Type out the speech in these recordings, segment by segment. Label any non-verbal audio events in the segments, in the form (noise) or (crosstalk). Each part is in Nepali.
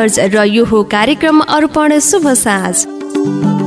र यो हो कार्यक्रम अर्पण शुभ साँझ।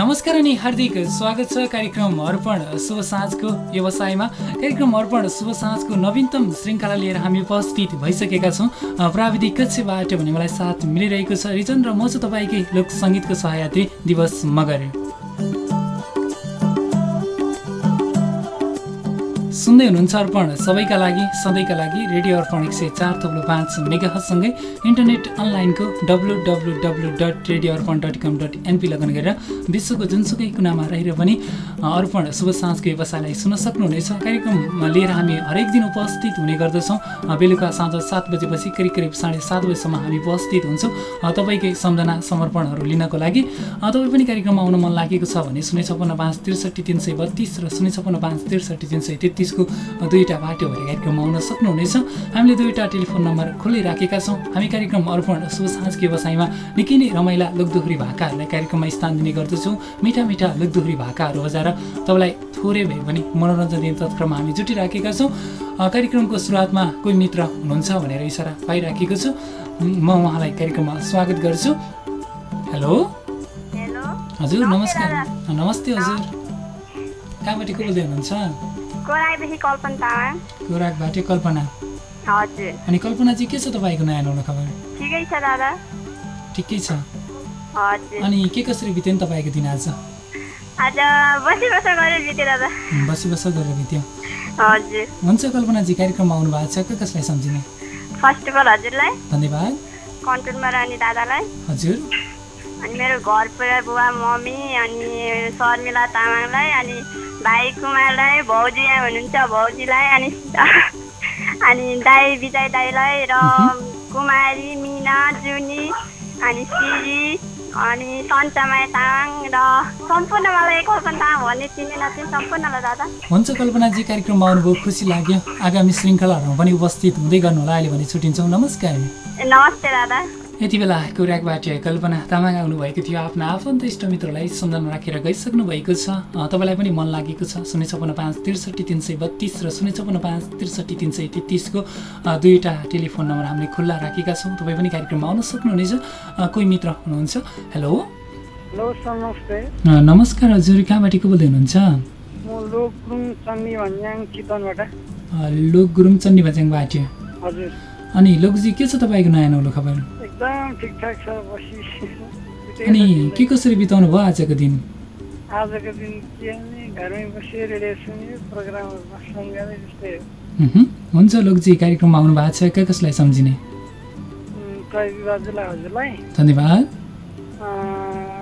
नमस्कार अनि हार्दिक स्वागत छ कार्यक्रम अर्पण शुभ साँझको व्यवसायमा। कार्यक्रम अर्पण शुभ साँझको नवीनतम श्रृङ्खला लिएर हामी उपस्थित भइसकेका छौँ। प्राविधिक कक्षबाट भने मलाई साथ मिलिरहेको छ। रिजन र म चाहिँ तपाईँकै लोक सङ्गीतको सहयात्री दिवस मगर। सुन्दै हुनुहुन्छ अर्पण। सबैका लागि सधैँका लागि रेडियो अर्पण एक सय चार थप्लो पाँच मेगासँगै इन्टरनेट अनलाइनको W W W dot radio Arpan dot com dot NP login गरेर विश्वको जुनसुकै कुनामा रहेर पनि अर्पण शुभ साँझको व्यवसायलाई सुन्न सक्नुहुनेछ। कार्यक्रम लिएर हामी हरेक दिन उपस्थित हुने गर्दछौँ। बेलुका साँझ सात बजेपछि करिब करिब साढे सात बजीसम्म हामी उपस्थित हुन्छौँ। तपाईँकै सम्झना समर्पणहरू लिनको लागि। तपाईँ पनि कार्यक्रममा आउन मन लागेको छ भने शून्य छपन्न पाँच त्रिसठी तिन सय बत्तिस र शून्य छपन्न पाँच त्रिसठी तिन सय तेत्तिसको दुईवटा बाटो भएर कार्यक्रममा आउन सक्नुहुनेछ। हामीले दुईवटा टेलिफोन नम्बर खुल्लै राखेका छौँ। हामी कार्यक्रम अर्पण साँझको व्यवसायमा निकै नै रमाइला लोकदोहोरी भाकाहरूलाई कार्यक्रममा स्थान दिने गर्दछौँ। मिठा मिठा लोकदोहोरी भाकाहरू बजाएर तपाईँलाई थोरै भए पनि मनोरञ्जन दिने तत्क्रममा हामी जुटिराखेका छौँ। कार्यक्रमको सुरुवातमा कोही मित्र हुनुहुन्छ भनेर इसारा पाइराखेको छु। म उहाँलाई कार्यक्रममा स्वागत गर्छु। हेलो? हजुर नमस्कार। नमस्ते हजुर। कहाँबाट को बोल्दै हुनुहुन्छ? कोराईदेखि कल्पना तामाङ गोराकबाटै कल्पना। हजुर। अनि कल्पना चाहिँ के छ तपाईँको नयाँ नौलो खबर? ठिकै छ दादा। ठिकै छ। हजुर। अनि के कसरी बित्यो नि तपाईँको दिन आज? आज बसी बसा गरेर बित्यो दादा। बसी बस गरेर बित्यो। हजुर। हुन्छ कल्पनाजी कार्यक्रममा आउनु भएको छ। के कसलाई सम्झिने? फर्स्ट अफ अल हजुरलाई। धन्यवाद। कन्ट्रोलमा रहने दादालाई। हजुर। अनि मेरो घर परिवार बुवा मम्मी अनि शर्मिला तामाङलाई अनि भाइ कुमारलाई भाउजू यहाँ हुनुहुन्छ भाउजूलाई अनि अनि दाई विजय दाईलाई र कुमारी मिना जुनी अनि सिरी अनि सन्चमाया तामाङ र सम्पूर्ण मलाई कल्पना भन्ने चिने नचिने सम्पूर्णलाई दादा हुन्छ कल्पनाजी कार्यक्रममा आउनुभयो खुसी लाग्यो आगामी श्रृङ्खलाहरूमा पनि उपस्थित हुँदै गर्नु होला अहिले भने छुट्टिन्छौँ नमस्कार नमस्ते दादा यति बेला कुराकबाट कल्पना तामाङ आउनुभएको थियो। आफ्नो आफन्त इष्टमित्रलाई सम्झना राखेर गइसक्नु भएको छ। तपाईँलाई पनि मन लागेको छ। शून्य छपन्न पाँच त्रिसठी तिन सय बत्तिस र शून्य छपन्न पाँच त्रिसठी तिन सय तेत्तिसको दुईवटा टेलिफोन नम्बर हामीले खुल्ला राखेका छौँ। तपाईँ पनि कार्यक्रममा आउन सक्नुहुनेछ। कोही मित्र हुनुहुन्छ? हेलो? नमस्कार हजुर। कहाँबाट को बोल्दै हुनुहुन्छ? लोक गुरुङ चण्डी भज्याङबाट अनि लोकजी के छ तपाईँको नयाँ नौलो खबर? अनि के कसरी बिताउनु भयो आजको दिन? आजको दिन के घरमै बसी रेडियो सुन्यो प्रोग्रामहरूमा सङ्गाले जस्तै हो। हुन्छ लोकजी कार्यक्रममा आउनु भएको छ कहाँ कसलाई सम्झिने? दाजुलाई हजुरलाई। धन्यवाद।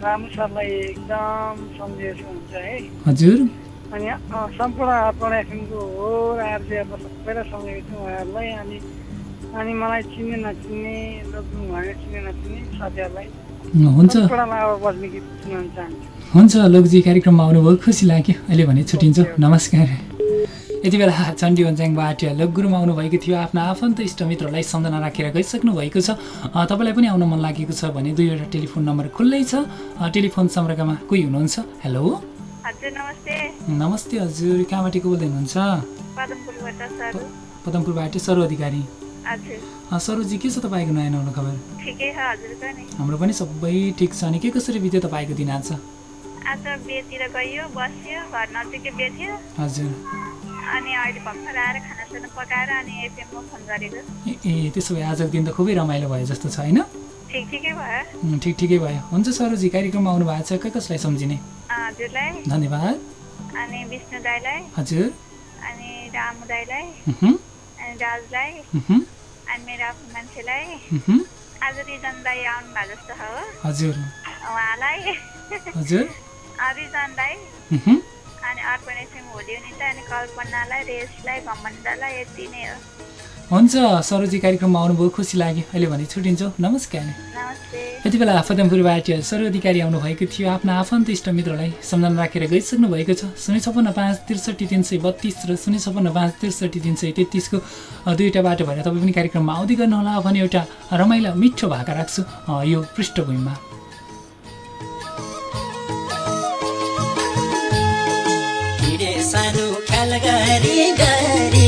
रामु सरलाई एकदम सम्झिएको हुन्छ है। हजुर। अनि सम्पूर्ण अर्पण एफएमको हो आरजेआरलाई सबैलाई सम्झेको छु उहाँहरूलाई। अनि अनि मलाई चिन्ने नचिन्ने भनेर चिन्ने नचिन्ने साथीहरूलाई। हुन्छ। बज्ने गीत सुनाउन चाहन्छु। हुन्छ लोकजी कार्यक्रममा आउनुभयो। खुसी लाग्यो। अहिले भने छुट्टिन्छ नमस्कार। यति बेला चण्डी वन्ज्याङबाट लोक गुरुमा आउनुभएको थियो। आफ्ना आफन्त इष्टमित्रलाई सम्झना राखेर गइसक्नु भएको छ। तपाईँलाई पनि आउन मन लागेको छ भने दुईवटा टेलिफोन नम्बर खुल्लै छ। टेलिफोन सम्पर्कमा कोही हुनुहुन्छ? हेलो। हजुर नमस्ते। नमस्ते हजुर। कहाँबाट को बोल्दै हुनुहुन्छ? पदमपुरबाट सर अधिकारी। सरोजी के छ तपाईँको नयाँ नौलो खबर नि हाम्रो पनि सबै ठिक छ अनि के कसरी बित्यो तपाईँको दिन आज? आज बेतिर गयो बस्यो घर नजिकै बेच्यो हजुर। अनि अहिले भर्खर आएर खानासाना पकाएर अनि एफएममा फोन गरेको। ए त्यसो भए आजको दिन त खुबै रमाइलो भयो जस्तो छ होइन? ठिक ठिकै भयो। उम्, ठिक ठिकै भयो। हुन्छ सरोजी कार्यक्रममा आउनु भएको छ। कहाँ कसलाई सम्झिने? हजुरलाई। धन्यवाद। अनि विष्णु दाईलाई। हजुर। अनि रामु दाईलाई। अनि राजलाई अनि मेरो आफ्नो मान्छेलाई आज रिजन दाई आउनु भएको जस्तो छ हो हजुर उहाँलाई हजुर रिजन दाई अनि अर्पण होली हुनेछ अनि कल्पनालाई रेसलाई घमण्डलाई यति नै हो हुन्छ सरोजी कार्यक्रममा आउनुभयो खुसी लाग्यो। अहिले भने छुट्टिन्छौँ नमस्कार। नमस्ते। यति बेला फतेमपुरबाट सर अधिकारी आउनुभएको थियो। आफ्ना आफन्त इष्टमित्रलाई सम्झना राखेर गइसक्नु भएको छ। शून्य छपन्न पाँच त्रिसठी तिन सय बत्तिस र शून्य छपन्न पाँच त्रिसठी तिन सय तेत्तिसको दुईवटा बाटो भएर तपाईँ पनि कार्यक्रममा आउँदै गर्नुहोला भने एउटा रमाइलो मिठो भाका राख्छु यो पृष्ठभूमिमा। सानो ख्याल गरी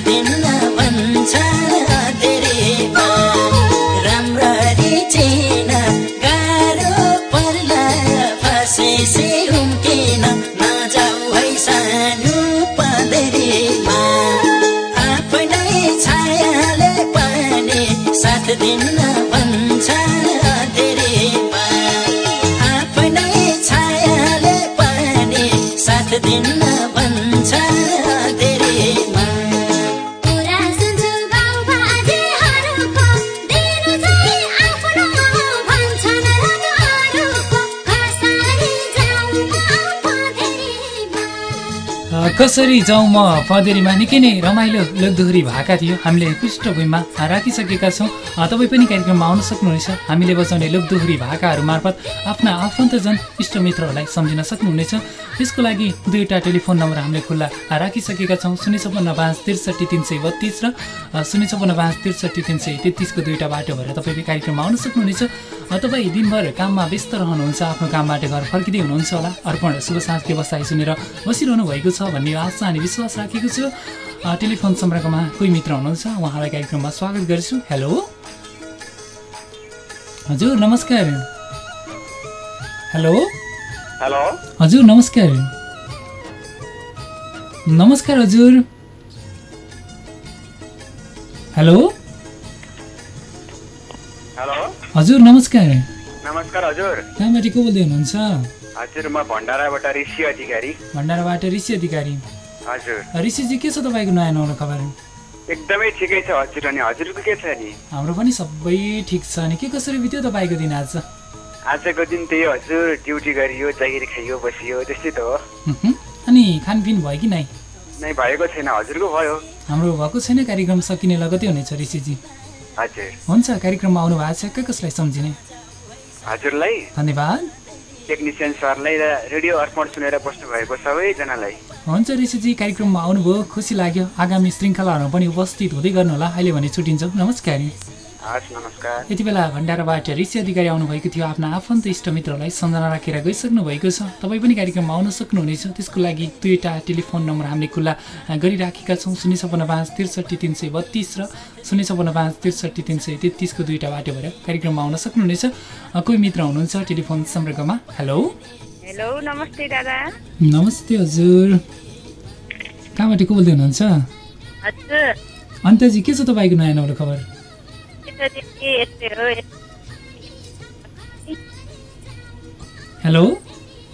दिन कसरी जाउँ म पँधेरीमा निकै नै रमाइलो लोकदोहोरी भाका थियो। हामीले पृष्ठभूमिमा राखिसकेका छौँ। तपाईँ पनि कार्यक्रममा आउन सक्नुहुनेछ। हामीले बजाउने लोकदोहोरी भाकाहरू मार्फत आफ्ना आफन्तजन इष्टमित्रहरूलाई सम्झिन सक्नुहुनेछ। त्यसको लागि दुईवटा टेलिफोन नम्बर हामीले खुल्ला राखिसकेका छौँ। शून्य छपन्न पाँच त्रिसठी तिन सय बत्तिस र शून्य छपन्न पाँच त्रिसठी तिन सय तेत्तिसको दुईवटा बाटो भएर तपाईँ पनि कार्यक्रममा आउन सक्नुहुनेछ। तपाईँ दिनभर काममा व्यस्त रहनुहुन्छ आफ्नो कामबाट घर फर्किँदै हुनुहुन्छ होला। अर्पण शुभ साँझ व्यवसाय सुनेर बसिरहनु भएको छ भन्ने आशा अनि विश्वास राखेको छु। टेलिफोन सम्पर्कमा कोही मित्र हुनुहुन्छ उहाँलाई कार्यक्रममा स्वागत गर्छु। हेलो। हजुर नमस्कार। हेलो। हेलो। हजुर नमस्कार। नमस्कार हजुर। हेलो। हेलो। हजुर नमस्कार। नमस्कार हजुर। कहाँबाट को बोल्दै हुनुहुन्छ? हजुर म भण्डाराबाट ऋषि अधिकारी। भण्डाराबाट ऋषि अधिकारी। हजुर। ऋषिजी के छ तपाईँको नयाँ नौलो खबर? एकदमै ठिकै छ हजुर अनि हजुरको के छ नि? हाम्रो पनि सबै ठिक छ अनि के कसरी बित्यो तपाईँको दिन आज? आजको दिन त्यही हजुर ड्युटी गरियो जागिर खाइयो बसियो त्यस्तै त हो। अनि खानपिन भयो कि नै नै भएको छैन हजुरको भयो। हाम्रो भएको छैन कार्यक्रम सकिने लगतै हुनेछ ऋषिजी। हजुर। हुन्छ कार्यक्रममा आउनु भएको छ कसलाई सम्झिने? हजुरलाई? धन्यवाद। टेक्निसियन सरलाई र रेडियो अर्पण सुनेर बस्नुभएको सबैजनालाई। हुन्छ ऋषिजी कार्यक्रममा आउनुभयो खुसी लाग्यो। आगामी श्रृङ्खलाहरूमा पनि उपस्थित हुँदै गर्नुहोला। अहिले भने छुट्टिन्छौँ। नमस्कार। यति बेला भण्डाराबाट ऋषि अधिकारी आउनुभएको थियो। आफ्ना आफन्त इष्टमित्रलाई सम्झना राखेर गइसक्नु भएको छ। तपाईँ पनि कार्यक्रममा आउन सक्नुहुनेछ। त्यसको लागि दुईवटा टेलिफोन नम्बर हामीले खुल्ला गरिराखेका छौँ। शून्य छपन्न पाँच त्रिसठी तिन सय बत्तिस र शून्य छपन्न पाँच त्रिसठी तिन सय तेत्तिसको दुईवटा बाटो भएर कार्यक्रममा आउन सक्नुहुनेछ। कोही मित्र हुनुहुन्छ टेलिफोन सम्पर्कमा? हेलो। हेलो नमस्ते दादा। नमस्ते हजुर। कहाँबाट को बोल्दै हुनुहुन्छ? अन्तजी के छ तपाईँको नयाँ नौलो खबर? हेलो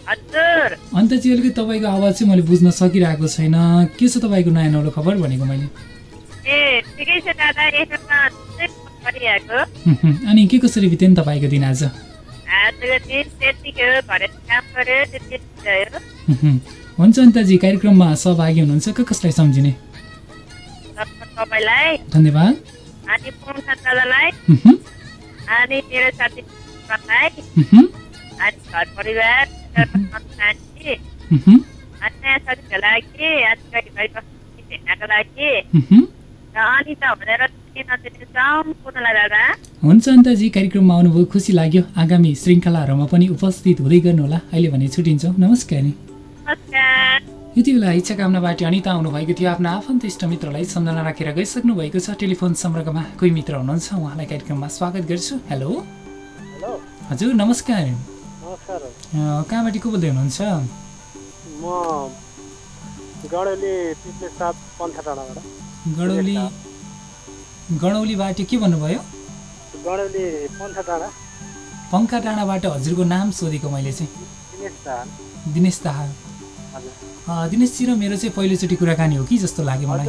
हजुर। अन्तजी अलिकति तपाईँको आवाज चाहिँ मैले बुझ्न सकिरहेको छैन। के छ तपाईँको नयाँ नौलो खबर भनेको मैले? अनि के कसरी बित्यो नि तपाईँको दिन आज? हुन्छ अन्तजी कार्यक्रममा सहभागी हुनुहुन्छ कसलाई सम्झिने? धन्यवाद। अनि पुङ्खा दादालाई अनि मेरो साथी अनि घर परिवार अनि नयाँ साथीको लागि आजकल घरि बस्ती भेट्नको लागि। र अनिता भनेर हुन्छ अन्तजी कार्यक्रममा आउनुभयो खुसी लाग्यो। आगामी श्रृङ्खलाहरूमा पनि उपस्थित हुँदै गर्नुहोला। अहिले भने छुट्टिन्छौँ नमस्कार नमस्कार। यति बेला इच्छा कामनाबाट अनिता आउनुभएको थियो। आफ्ना आफन्त इष्टमित्रलाई सम्झना राखेर गइसक्नु भएको छ टेलिफोन सम्पर्कमा। कोही मित्र हुनुहुन्छ? उहाँलाई कार्यक्रममा स्वागत गर्छु। हेलो। हजुर नमस्कार। कहाँबाट को बोल्दै हुनुहुन्छ? गडौलीबाट के भन्नुभयो? पङ्खा डाँडाबाट हजुरको नाम सोधेको मैले चाहिँ। दिनेश दाहाल। दिनेशजी र मेरो चाहिँ पहिलोचोटि कुराकानी हो कि जस्तो लाग्यो मलाई।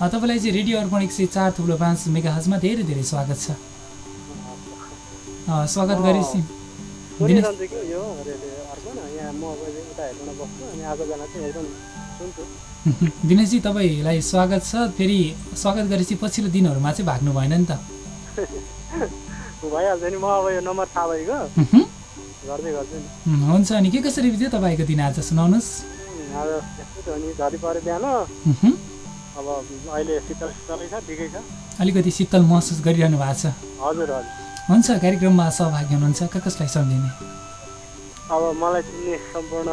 तपाईँलाई चाहिँ रेडियो अर्पण एक सय चार थुप्रो पाँच मेगाहजमा धेरै धेरै स्वागत छ। स्वागत गरेपछि (laughs) दिनेशजी तपाईँलाई स्वागत छ। फेरि स्वागत गरेपछि पछिल्लो दिनहरूमा चाहिँ भाग्नु भएन नि त। (laughs) भइहाल्छ नि म अब यो नम्बर थाहा भइगयो हुन्छ अनि के कसरी बित्यो तपाईँको दिन आज? सुनाउनुहोस्। अब अहिले शीतल शीतलै छ ठिकै छ। अलिकति शीतल महसुस गरिरहनु भएको छ। हजुर हजुर। हुन्छ कार्यक्रममा सहभागी हुनुहुन्छ। क कसलाई सम्झिने? अब मलाई चिन्ने सम्पूर्ण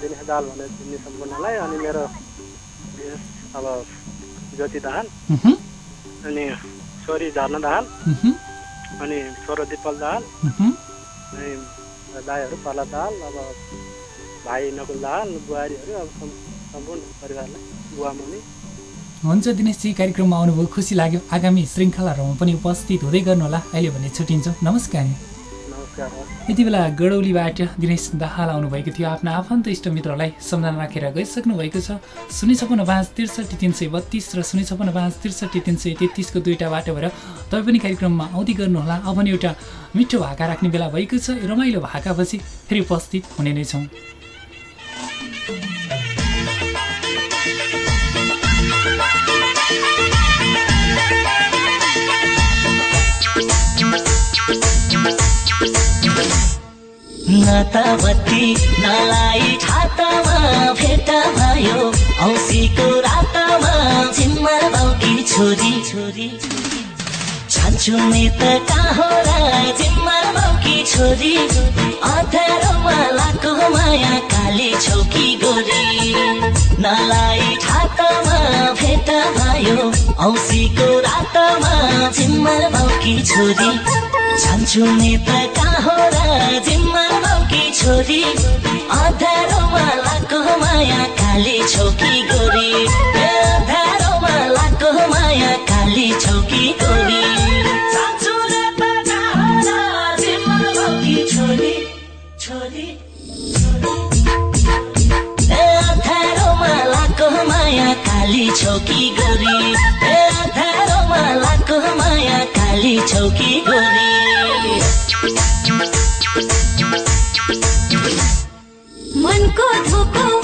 दिनेश दाल भनेर चिन्ने सम्पूर्णलाई अनि मेरो अब ज्योति दाहाल। अनि छोरी झर्ना दाहाल। अनि छोरो दिपल दाहाल। अनि दाईहरू पर्ला दाहाल अब भाइ नकुल दाहाल बुहारीहरू अब सम्- सम्पूर्ण परिवारलाई बुवा मम्मी हुन्छ दिनेशजी कार्यक्रममा आउनुभयो खुसी लाग्यो। आगामी श्रृङ्खलाहरूमा पनि उपस्थित हुँदै गर्नुहोला। अहिले भने छुट्टिन्छौँ। नमस्कार। यति बेला गडौलीबाट दिनेश दाहाल आउनुभएको थियो। आफ्ना आफन्त इष्टमित्रलाई सम्झना राखेर गइसक्नु भएको छ। शून्य छपन्न पाँच त्रिसठी तिन सय बत्तिस र शून्य छपन्न पाँच त्रिसठी तिन सय तेत्तिसको दुईवटा बाटो भएर तपाईँ पनि कार्यक्रममा आउँदै गर्नुहोला। अब एउटा मिठो भाका राख्ने बेला भएको छ। रमाइलो भाकापछि फेरि उपस्थित हुने नै छौँ। नाताबत्ती नलाई छातामा भेट भयो औसीको रातमा झिम्मर बाउकी छोरी। छोरी छान्छु त कहाँ झिम्मर बाउकी छोरी। अँध्यारोमा लाको माया काली छौकी गोरी। नलाई छातामा भेट भयो औसीको रातमा झिम्मर बाउकी छोरी। छान्छु त कहाँ बाउकी छोरी। लाको माया काली छौकी गोरी। लाको माया काली छौकी गोरी। छौकी गोरी। ए अँध्यारोमा लाको माया काली छौकी गोरी। मनको धोको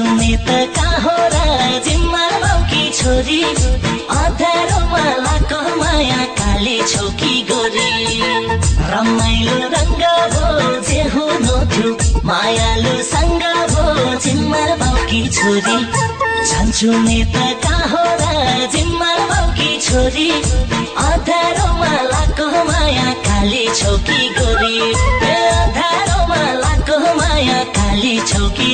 नि त कहाँ जिम्मा बाउकी छोरी। अँध्यारोमा लाको माया काली छौकी गोरी रमाइलो रङ्ग भो हुनु थियो मायालु सङ्ग भो जिम्मा बाउकी छोरी नि त कहाँ जिम्मा बाउकी छोरी अँध्यारोमा लाको माया काली छौकी गोरी लाको माया काली छौकी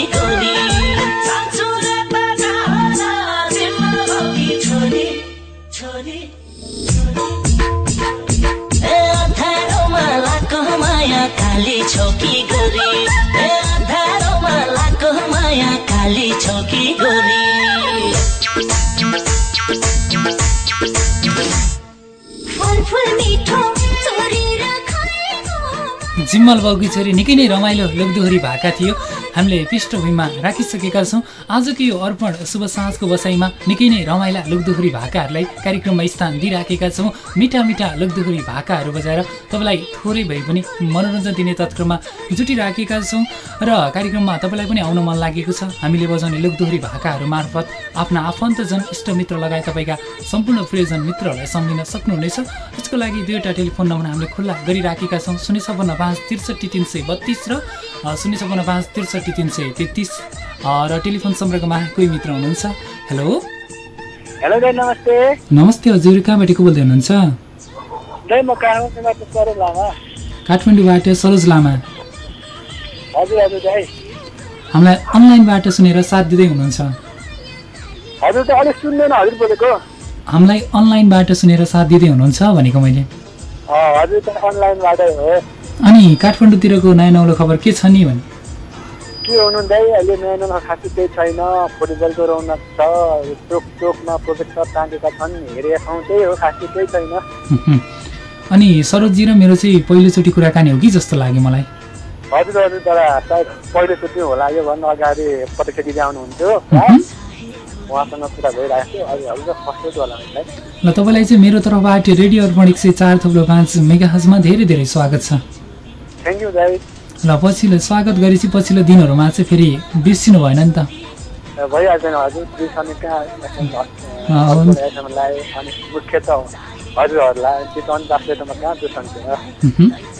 काली छौकी गोरी। फल मिठो जिम्मल बाउकी छोरी निकै नै रमाइलो लोकदोहोरी भएका थियो। हामीले पृष्ठभूमिमा राखिसकेका छौँ। आजको यो अर्पण शुभ साँझको बसाइमा निकै नै रमाइला लोकदोहोरी भाकाहरूलाई कार्यक्रममा स्थान दिइराखेका छौँ। मिठा मिठा लोकदोहोरी भाकाहरू बजाएर तपाईँलाई थोरै भए पनि मनोरञ्जन दिने तत्त्वमा जुटिराखेका छौँ र कार्यक्रममा तपाईँलाई पनि आउन मन लागेको छ। हामीले बजाउने लोकदोहोरी भाकाहरू मार्फत आफ्ना आफन्तजन इष्टमित्र लगायत तपाईँका सम्पूर्ण प्रियजन मित्रहरूलाई सम्झिन सक्नुहुनेछ। यसको लागि दुईवटा टेलिफोन नम्बर हामीले खुल्ला गरिराखेका छौँ। शून्य छपन्न पाँच त्रिसठी तिन सय बत्तिस र शून्य छपन्न पाँच त्रिसठी तिन सय तेत्तिस। र टेलिफोन सम्पर्कमा कोही मित्र हुनुहुन्छ। हेलो? हेलो दाइ नमस्ते। नमस्ते हजुर कहाँबाट को बोल्दै हुनुहुन्छ? काठमाडौँबाट सरोज लामा। हामीलाई अनलाइनबाट सुनेर साथ दिँदै हुनुहुन्छ। हामीलाई अनलाइनबाट सुनेर साथ दिँदै हुनुहुन्छ भनेको मैले। अनि काठमाडौँतिरको नयाँ नौलो खबर के छ नि भने? के हुनु दाइ अहिले नयाँ खासै केही छैन। फुटबलको रौनक छ। चोक चोकमा प्रोजेक्टर टाँगेका छन्। हेरेका छौँ त्यही हो खासै केही छैन। (laughs) अनि सरोजजी र मेरो चाहिँ पहिलोचोटि कुराकानी हो कि जस्तो लाग्यो मलाई? हजुर हजुर तर सायद पहिलोचोटि होला योभन्दा अगाडि प्रत्यक्ष दिदी आउनुहुन्थ्यो। (laughs) उहाँसँग कुरा भइरहेको थियो। होला ल तपाईँलाई चाहिँ मेरो तर्फबाट रेडियो अर्पण एक सय चार थप्लो पाँच मेगाहजमा धेरै धेरै स्वागत छ। थ्याङ्क यू दाइ ल पछिल्लो स्वागत गरेपछि पछिल्लो दिनहरूमा चाहिँ फेरि बिर्सिनु भएन नि त।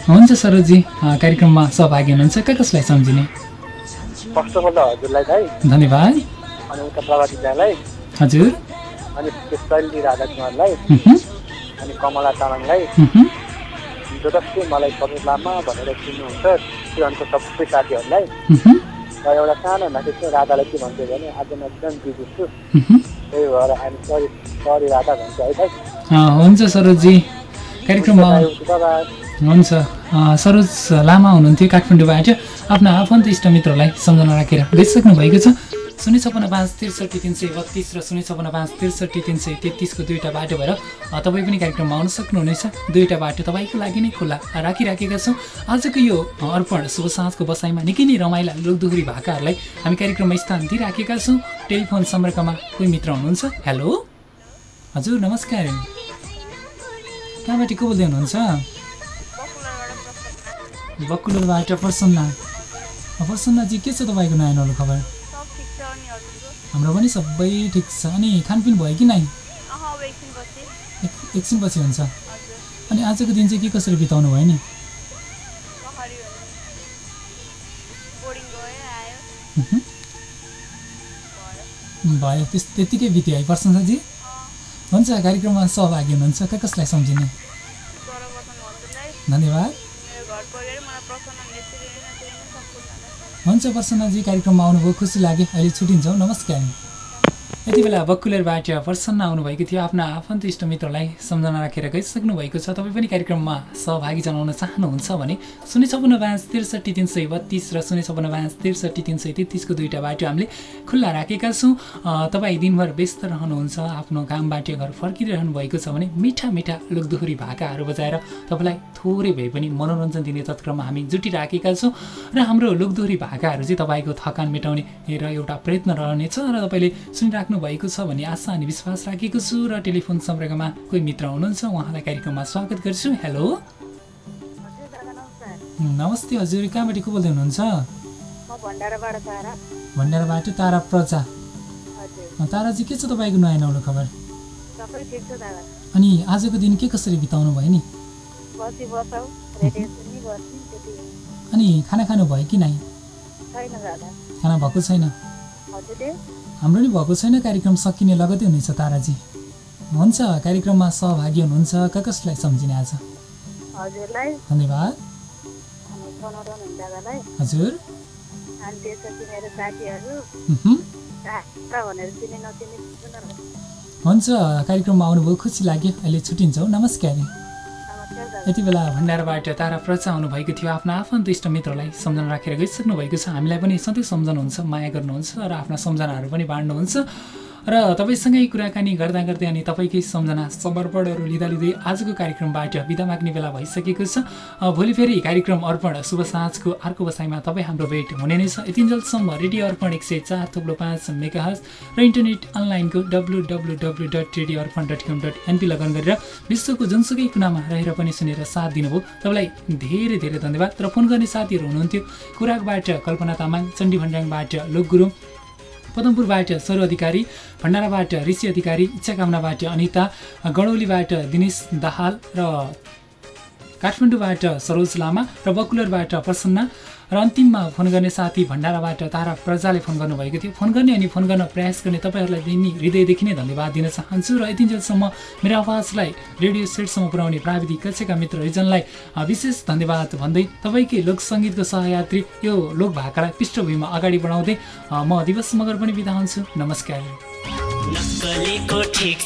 हुन्छ। सरोजी कार्यक्रममा सहभागी हुनुहुन्छ। कहाँ कसलाई सम्झिने? फर्स्ट अफ अल त हजुरलाई दाइ धन्यवाद। अनि उता हजुर। अनि शैली राधा कुमारलाई। मह्म, अनि कमला तामाङलाई। जो जसले मलाई सरोज लामा भनेर चिन्नुहुन्छ चिरनको सबै साथीहरूलाई। र एउटा सानो माथि चाहिँ राधालाई के भन्थ्यो भने आज म एकदम बिजी छु। त्यही भएर अनि सरी सरी राधा भन्छ है अँ, हुन्छ सरोजी कार्यक्रममा हुन्छ सरोज लामा हुनुहुन्थ्यो काठमाडौँबाट। आफ्ना आफन्त इष्टमित्रलाई सम्झना राखेर गइसक्नु भएको छ। शून्य छपन्न पाँच त्रिसठी तिन सय बत्तिस र शून्य छपन्न पाँच त्रिसठी तिन सय तेत्तिसको दुईवटा बाटो भएर तपाईँ पनि कार्यक्रममा आउन सक्नुहुनेछ दुईवटा बाटो तपाईँको लागि नै खुल्ला। राखिराखेका छौँ। आजको यो अर्पण शुभ साँझको बसाइमा निकै नै रमाइला लोकदोहोरी भाकाहरूलाई हामी कार्यक्रममा स्थान दिइराखेका छौँ। टेलिफोन सम्पर्कमा कोही मित्र हुनुहुन्छ? हेलो? हजुर नमस्कार। कहाँबाट को बोल्दै हुनुहुन्छ? बकुलबाट प्रसन्न। प्रसन्नजी के छ तपाईँको नयाँ नौलो खबर? हाम्रो पनि सबै ठिक छ। अनि खानपिन भयो कि नै एक- एकछिनपछि हुन्छ। अनि आजको दिन चाहिँ के कसरी बिताउनु भयो नि। भयो। त्यस त्यत्तिकै बित्यो है प्रशंसाजी हुन्छ कार्यक्रममा सहभागी हुनुहुन्छ। कहाँ कसलाई सम्झिने? धन्यवाद। हुन्छ प्रसन्नजी कार्यक्रममा आउनुभयो खुसी लाग्यो। अहिले छुट्टिन्छौँ। नमस्कार। यति बेला बकुलरबाट प्रसन्न आउनुभएको थियो। आफ्ना आफन्त इष्टमित्रलाई सम्झना राखेर गइसक्नु भएको छ। तपाईँ पनि कार्यक्रममा सहभागी जनाउन चाहनुहुन्छ भने शून्य छपन्न पाँच त्रिसठी तिन सय बत्तिस र शून्य छपन्न पाँच त्रिसठी तिन सय तेत्तिसको दुईवटा बाटो हामीले खुल्ला राखेका छौँ। तपाईँ दिनभर व्यस्त रहनुहुन्छ। आफ्नो कामबाट घर फर्किरहनु भएको छ भने मिठा मिठा लोकदोहोरी भाकाहरू बजाएर तपाईँलाई थोरै भए पनि मनोरञ्जन दिने तत्क्रममा हामी जुटिराखेका छौँ। र हाम्रो लोकदोहोरी भाकाहरू चाहिँ तपाईँको थकान मेटाउने र एउटा प्रयत्न रहनेछ र तपाईँले सुनिराख्नु भएको छ भन्ने आशा अनि विश्वास राखेको छु र टेलिफोन सम्पर्कमा कोही मित्र हुनुहुन्छ उहाँलाई कार्यक्रममा स्वागत गर्छु। हेलो। नमस्ते हजुर कहाँबाट को बोल्दै हुनुहुन्छ? भण्डाराबाट तारा। प्रजा। ताराजी के छ तपाईँको नयाँ नौलो खबर? अनि आजको दिन के कसरी बिताउनु भयो नि। अनि खाना खानु भयो कि नै खाना भएको छैन। हाम्रो नि भएको छैन कार्यक्रम सकिने लगतै हुनेछ ताराजी। हुन्छ कार्यक्रममा सहभागी हुनुहुन्छ क कसलाई सम्झिने आज? धन्यवाद। हजुर। कहाँ हुन्छ कार्यक्रममा आउनुभयो खुसी लाग्यो। अहिले छुट्टिन्छौँ। नमस्कार। यति बेला भण्डारबाट तारा प्रचा आउनुभएको थियो। आफ्ना आफन्त इष्ट मित्रलाई सम्झना राखेर गइसक्नु भएको छ। हामीलाई पनि सधैँ सम्झनुहुन्छ माया गर्नुहुन्छ र आफ्ना सम्झनाहरू पनि बाँड्नुहुन्छ। र तपाईँसँगै कुराकानी गर्दा गर्दै अनि तपाईँकै सम्झना समर्पणहरू लिँदा लिँदै आजको कार्यक्रमबाट बिदा माग्ने बेला भइसकेको छ। भोलि फेरि कार्यक्रम अर्पण शुभ साँझको अर्को बसाइमा तपाईँ हाम्रो भेट हुने नै छ। यतिन्जेलसम्म रेडियो अर्पण एक सय चार थुप्रो पाँच मेगा र इन्टरनेट अनलाइनको W W W dot radio Arpan dot com dot NP लगन गरेर विश्वको जुनसुकै कुनामा रहेर पनि सुनेर साथ दिनुभयो। तपाईँलाई धेरै धेरै धन्यवाद र फोन गर्ने साथीहरू हुनुहुन्थ्यो। कुराकबाट कल्पना तामाङ चण्डी भण्डाङबाट लोक गुरुङ पदमपुरबाट सर अधिकारी भण्डाराबाट ऋषि अधिकारी इच्छाकामनाबाट अनिता गडौलीबाट दिनेश दाहाल र काठमाडौँबाट सरोज लामा र बकुलरबाट प्रसन्न र अन्तिममा फोन गर्ने साथी भण्डाराबाट तारा प्रजाले फोन गर्नुभएको थियो। फोन गर्ने अनि फोन गर्न प्रयास गर्ने तपाईँहरूलाई दिने हृदयदेखि नै धन्यवाद दिन चाहन्छु र यतिन्जेलसम्म मेरो आवाजलाई रेडियो सेटसम्म पुर्याउने प्राविधिक कक्षका मित्र रिजनलाई विशेष धन्यवाद भन्दै तपाईँकै लोकसङ्गीतको सहयात्री यो लोक भाकालाई पृष्ठभूमिमा अगाडि बढाउँदै म दिवस मगर पनि बिदा हुन्छु। नमस्कार।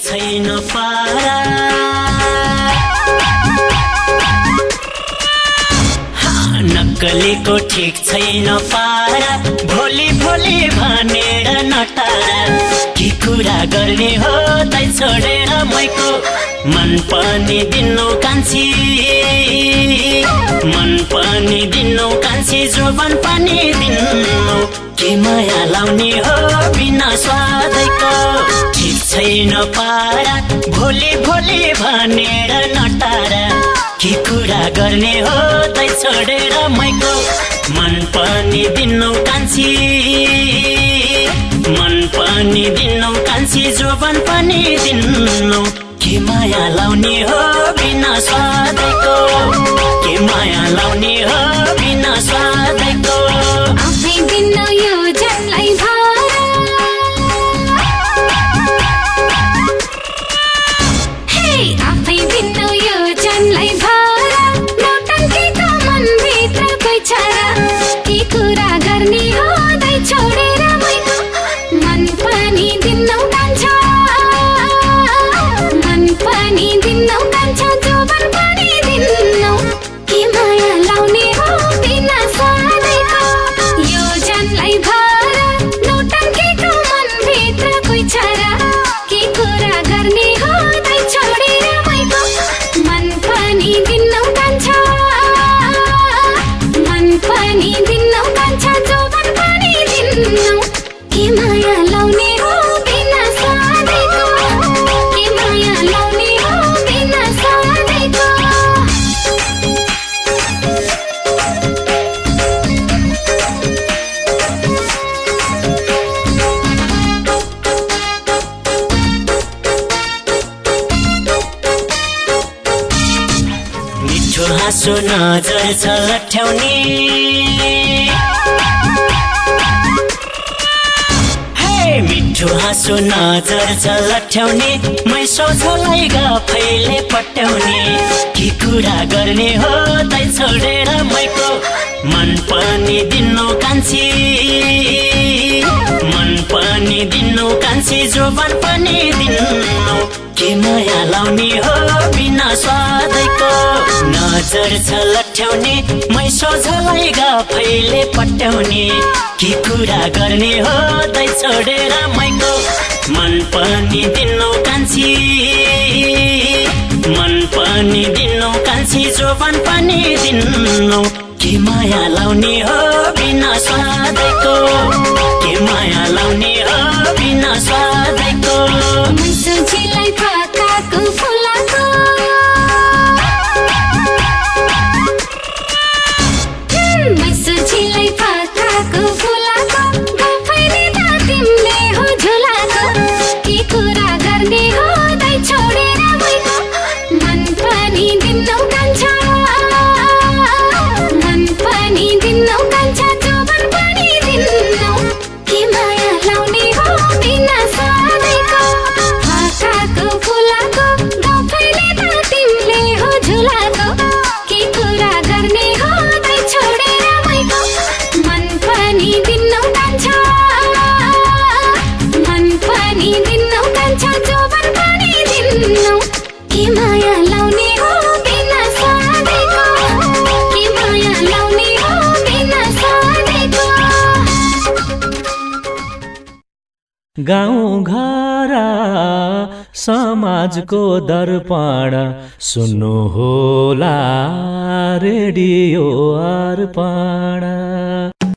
छैन पारा। नक्कलीको ठिक छैन पारा। भोलि भोलि भनेर नटारा। के कुरा गर्ने हो तै छोडेर मैको। मन पनि दिनु कान्छी। मन पनि दिनु कान्छी जोबन पनि दिनु। के माया लाउने हो बिना स्वादैको। ठिक छैन पारा। भोलि भोलि भनेर नटारा। के कुरा गर्ने हो तै छोडेर मैको मन पनि दिनु कान्छी। मन पनि दिनु कान्छी जोबन पनि दिनु। के माया लाउने हो बिना स्वादैको? के माया लाउने हो बिना स्वादैको नजर छ लट्याउने हे मिठो हाँसो नजर छ लट्याउने मै सोझलाई गफैले पट्याउने। के कुरा गर्ने हो तै छोडेर मैको मन पनि दिनु कान्छी। मन पनि दिनु कान्छी जोबन पनि दिनु के माया लाउने हो बिना स्वादैको? नजर छ लट्याउने मै सोझलाई गफैले पट्याउने। के कुरा गर्ने हो दै छोडेर मैको मन पनि दिनु कान्छी। मन पनि दिनु कान्छी जोबन पनि दिनु के माया लाउने हो बिना स्वादैको? के माया लाउने हो बिना स्वादैको? समाजको दर्पण सुन्नु होला रेडियो अर्पण।